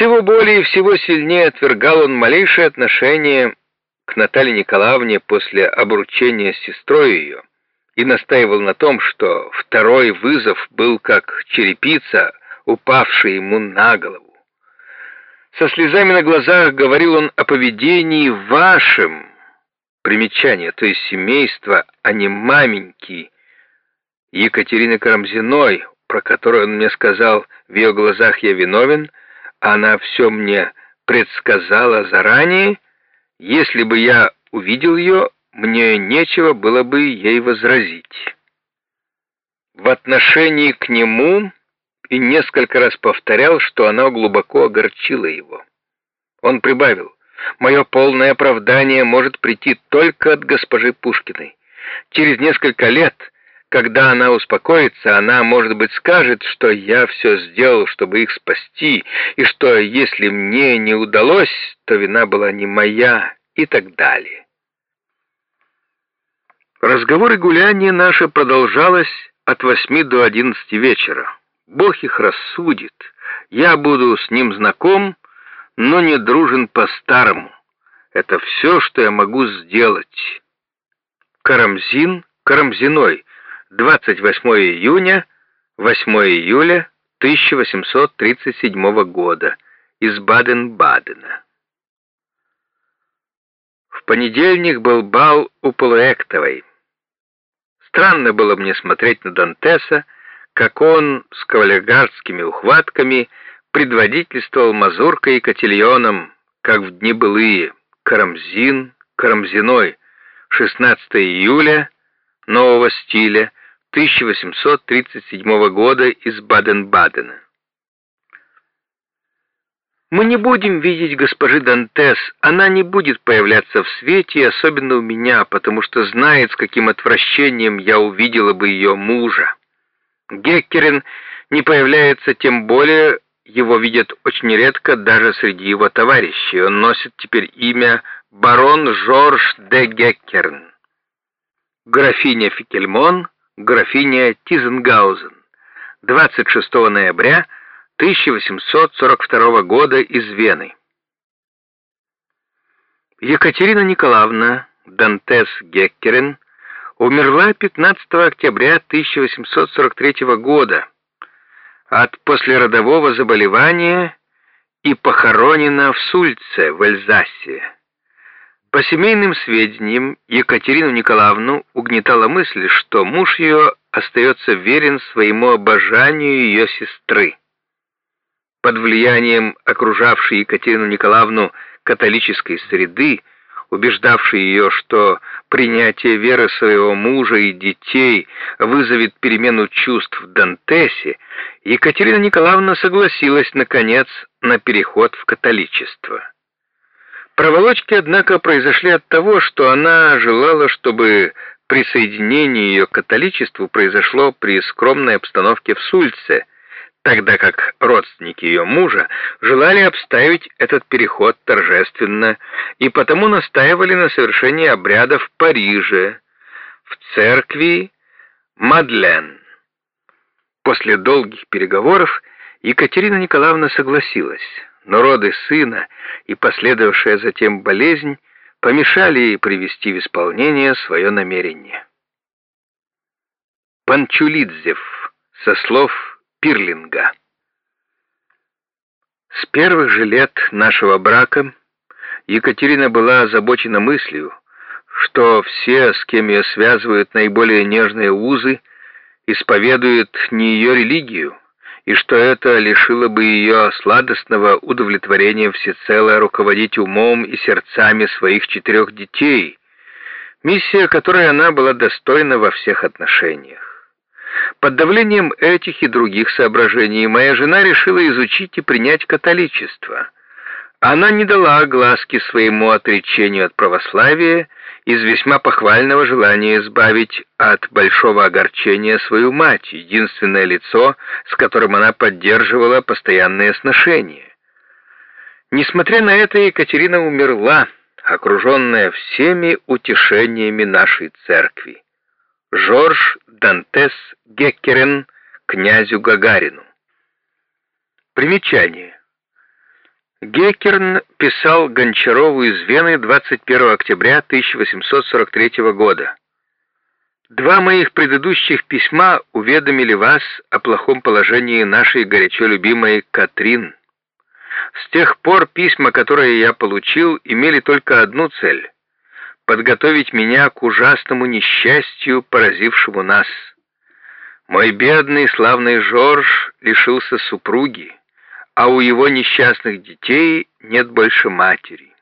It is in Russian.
Всего более и всего сильнее отвергал он малейшее отношение к Наталье Николаевне после обручения с сестрой ее и настаивал на том, что второй вызов был как черепица, упавшая ему на голову. Со слезами на глазах говорил он о поведении вашем, примечание, то есть семейства, а не маменьки, Екатерины Карамзиной, про которую он мне сказал, в ее глазах я виновен, она все мне предсказала заранее, если бы я увидел ее, мне нечего было бы ей возразить. В отношении к нему и несколько раз повторял, что она глубоко огорчила его. Он прибавил, «Мое полное оправдание может прийти только от госпожи Пушкиной. Через несколько лет, когда она успокоится, она, может быть, скажет, что я все сделал, чтобы их спасти, и что, если мне не удалось, то вина была не моя, и так далее». Разговор и гуляние наше продолжалось от восьми до одиннадцати вечера. Бог их рассудит. Я буду с ним знаком, но не дружен по-старому. Это все, что я могу сделать. Карамзин, Карамзиной, 28 июня, 8 июля 1837 года, из Баден-Бадена. В понедельник был бал у Полуэктовой. Странно было мне смотреть на Дантеса, как он с кавалергардскими ухватками предводительствовал мазуркой и котельоном, как в дни былые, Карамзин, Карамзиной, 16 июля, нового стиля, 1837 года из Баден-Бадена. Мы не будем видеть госпожи Дантес, она не будет появляться в свете, особенно у меня, потому что знает, с каким отвращением я увидела бы ее мужа. Геккерин не появляется, тем более его видят очень редко даже среди его товарищей. Он носит теперь имя барон Жорж де Геккерн. Графиня Фикельмон, графиня Тизенгаузен. 26 ноября 1842 года из Вены. Екатерина Николаевна Дантес Геккерин умерла 15 октября 1843 года от послеродового заболевания и похоронена в Сульце в Эльзасе. По семейным сведениям, Екатерину Николаевну угнетала мысль, что муж ее остается верен своему обожанию ее сестры. Под влиянием окружавшей Екатерину Николаевну католической среды, убеждавшей ее, что принятие веры своего мужа и детей вызовет перемену чувств в Дантесе, Екатерина Николаевна согласилась, наконец, на переход в католичество. Проволочки, однако, произошли от того, что она желала, чтобы присоединение ее к католичеству произошло при скромной обстановке в Сульце, тогда как родственники ее мужа желали обставить этот переход торжественно и потому настаивали на совершении обряда в Париже, в церкви Мадлен. После долгих переговоров Екатерина Николаевна согласилась, но роды сына и последовавшая затем болезнь помешали ей привести в исполнение свое намерение. Панчулидзев, со слов Пирлинга. С первых же лет нашего брака Екатерина была озабочена мыслью, что все, с кем ее связывают наиболее нежные узы, исповедуют не ее религию, и что это лишило бы ее сладостного удовлетворения всецело руководить умом и сердцами своих четырех детей, миссия которой она была достойна во всех отношениях. Под давлением этих и других соображений моя жена решила изучить и принять католичество. Она не дала огласки своему отречению от православия из весьма похвального желания избавить от большого огорчения свою мать, единственное лицо, с которым она поддерживала постоянные сношения. Несмотря на это, Екатерина умерла, окруженная всеми утешениями нашей церкви. Жорж Дантес Геккерен князю Гагарину. Примечание. Геккерн писал Гончарову из Вены 21 октября 1843 года. Два моих предыдущих письма уведомили вас о плохом положении нашей горячо любимой Катрин. С тех пор письма, которые я получил, имели только одну цель — подготовить меня к ужасному несчастью, поразившему нас. Мой бедный славный Жорж лишился супруги а у его несчастных детей нет больше матери.